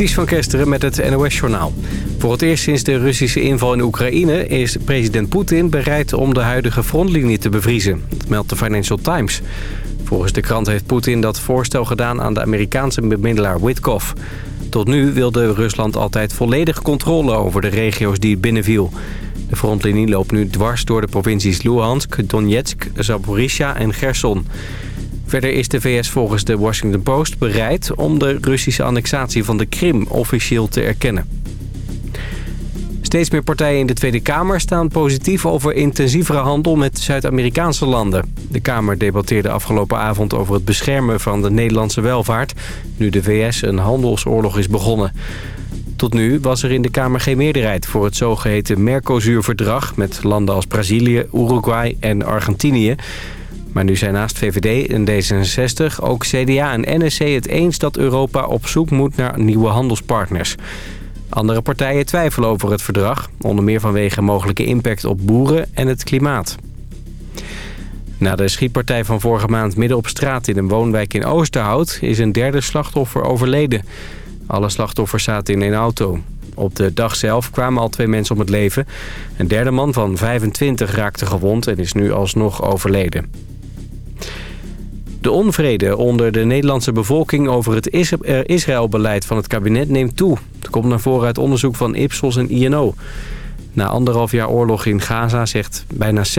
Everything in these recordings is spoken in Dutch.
Ties van Kesteren met het NOS-journaal. Voor het eerst sinds de Russische inval in Oekraïne... is president Poetin bereid om de huidige frontlinie te bevriezen. Dat meldt de Financial Times. Volgens de krant heeft Poetin dat voorstel gedaan aan de Amerikaanse bemiddelaar Witkoff. Tot nu wilde Rusland altijd volledige controle over de regio's die het binnenviel. De frontlinie loopt nu dwars door de provincies Luhansk, Donetsk, Zaporizhia en Gerson... Verder is de VS volgens de Washington Post bereid om de Russische annexatie van de Krim officieel te erkennen. Steeds meer partijen in de Tweede Kamer staan positief over intensievere handel met Zuid-Amerikaanse landen. De Kamer debatteerde afgelopen avond over het beschermen van de Nederlandse welvaart... nu de VS een handelsoorlog is begonnen. Tot nu was er in de Kamer geen meerderheid voor het zogeheten Mercosur-verdrag... met landen als Brazilië, Uruguay en Argentinië... Maar nu zijn naast VVD en D66 ook CDA en NSC het eens dat Europa op zoek moet naar nieuwe handelspartners. Andere partijen twijfelen over het verdrag, onder meer vanwege mogelijke impact op boeren en het klimaat. Na de schietpartij van vorige maand midden op straat in een woonwijk in Oosterhout is een derde slachtoffer overleden. Alle slachtoffers zaten in een auto. Op de dag zelf kwamen al twee mensen om het leven. Een derde man van 25 raakte gewond en is nu alsnog overleden. De onvrede onder de Nederlandse bevolking over het eh, Israëlbeleid van het kabinet neemt toe. Het komt naar voren uit onderzoek van Ipsos en INO. Na anderhalf jaar oorlog in Gaza zegt bijna 60%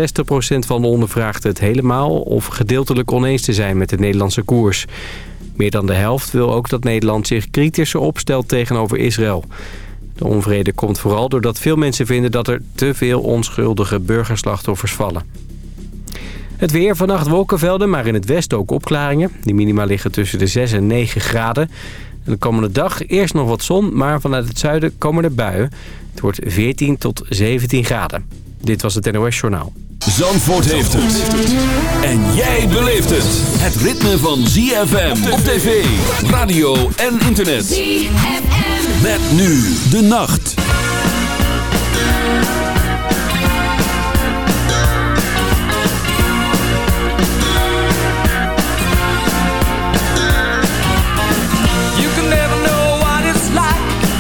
van de ondervraagden het helemaal of gedeeltelijk oneens te zijn met de Nederlandse koers. Meer dan de helft wil ook dat Nederland zich kritischer opstelt tegenover Israël. De onvrede komt vooral doordat veel mensen vinden dat er te veel onschuldige burgerslachtoffers vallen. Het weer, vannacht wolkenvelden, maar in het westen ook opklaringen. Die minima liggen tussen de 6 en 9 graden. En de komende dag eerst nog wat zon, maar vanuit het zuiden komen er buien. Het wordt 14 tot 17 graden. Dit was het NOS Journaal. Zandvoort heeft het. En jij beleeft het. Het ritme van ZFM op tv, radio en internet. ZFM. Met nu de nacht.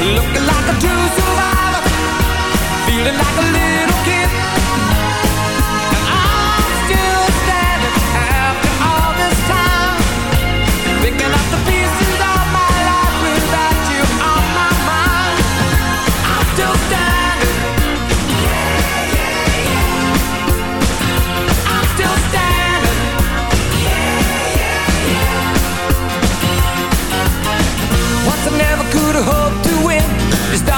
Looking like a true survivor. Feeling like a little kid. And I'm still standing after all this time. Picking up the pieces of my life Without you on my mind. I'm still standing. Yeah, yeah, yeah I'm still standing. Yeah, yeah, yeah Once I never could have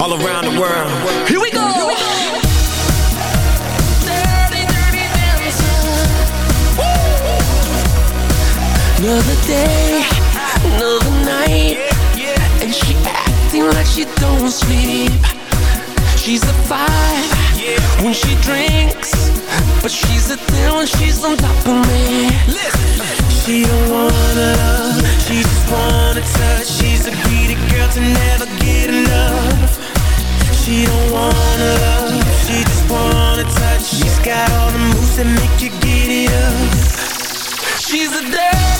All around the world. Here we go. Dirty, dirty dancer. Another day, another night, and she acting like she don't sleep. She's a five when she drinks, but she's a ten when she's on top of me. She don't wanna love, she just wanna touch. She's a greedy girl to never get enough. She don't wanna love, she just wanna touch. She's got all the moves that make you get it up. She's a dirty,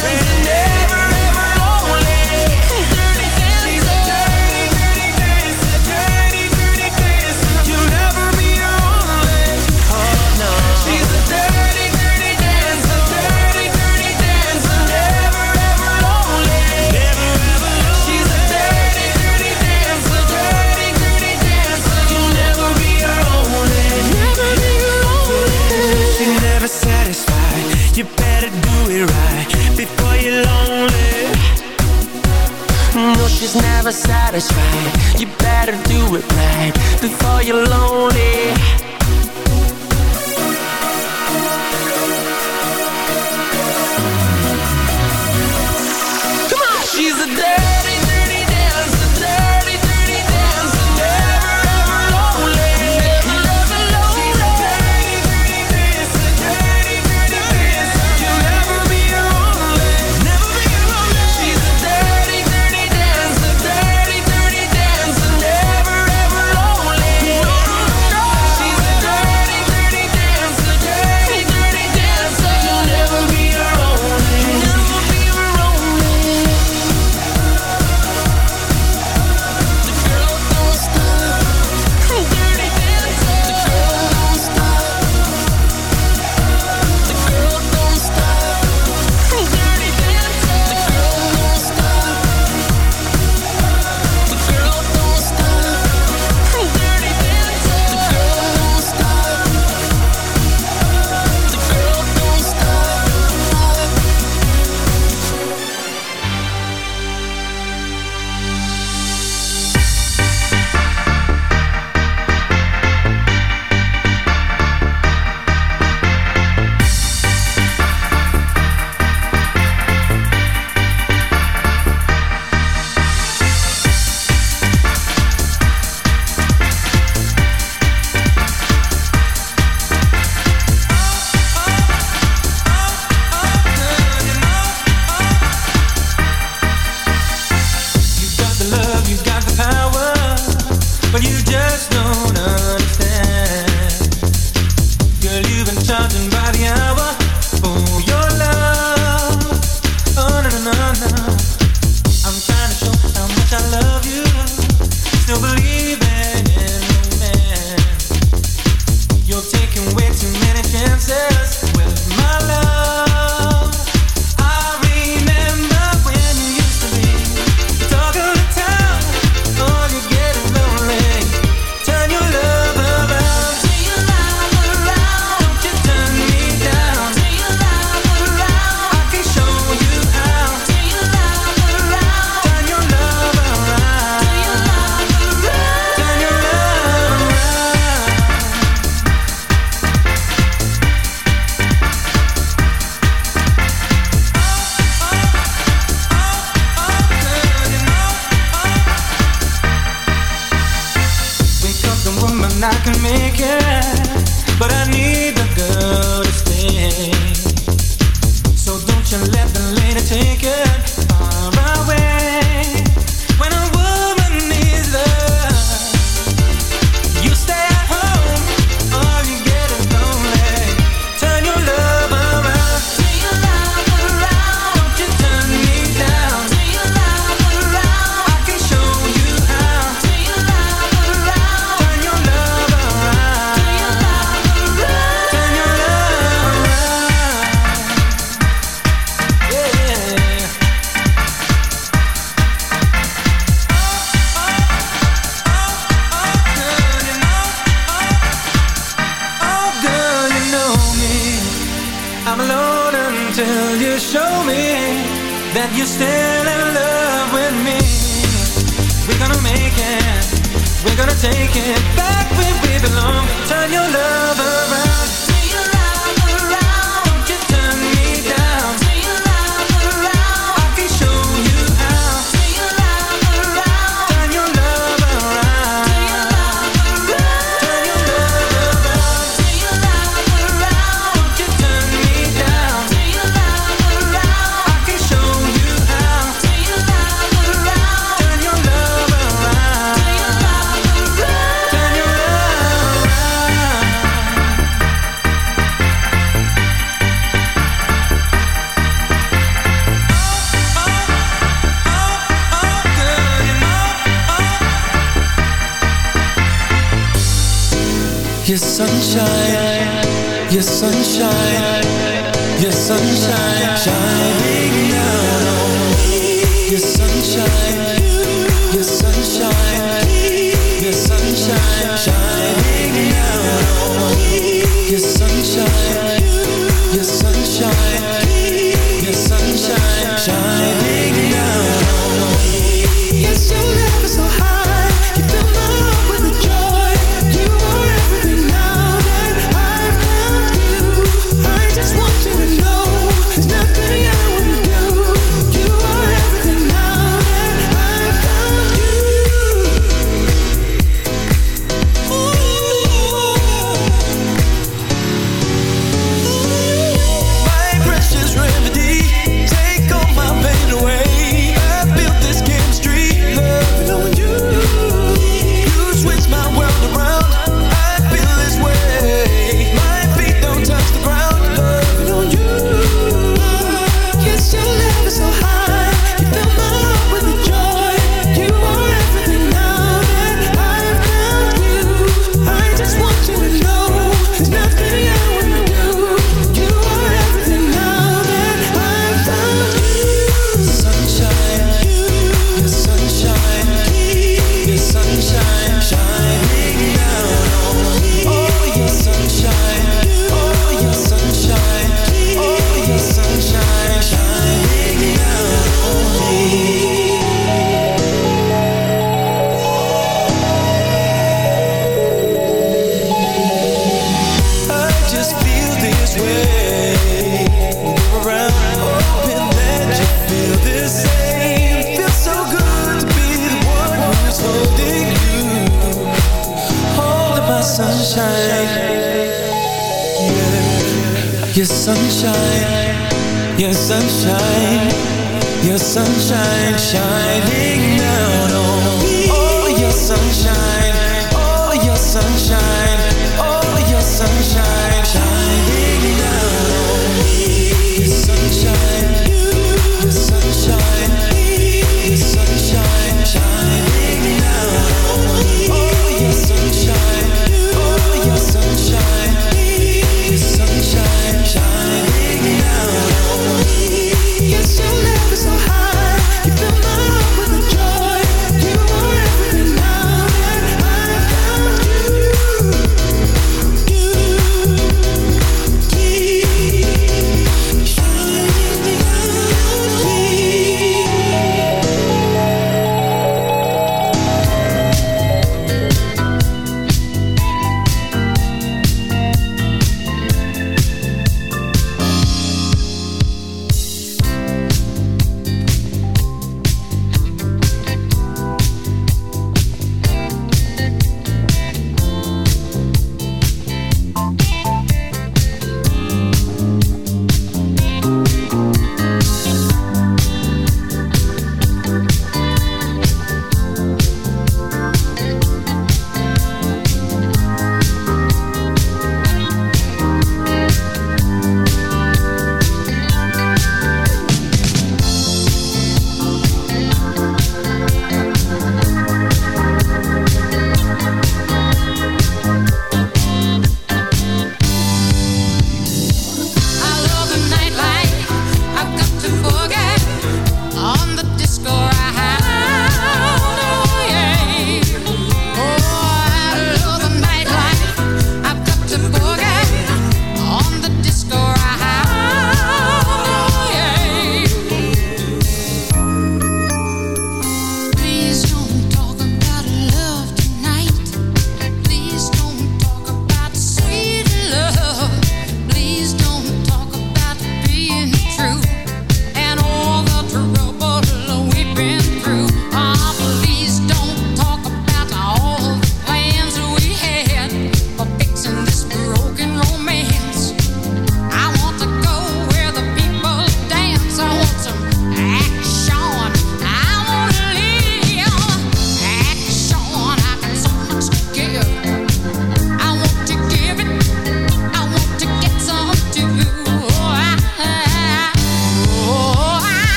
hands in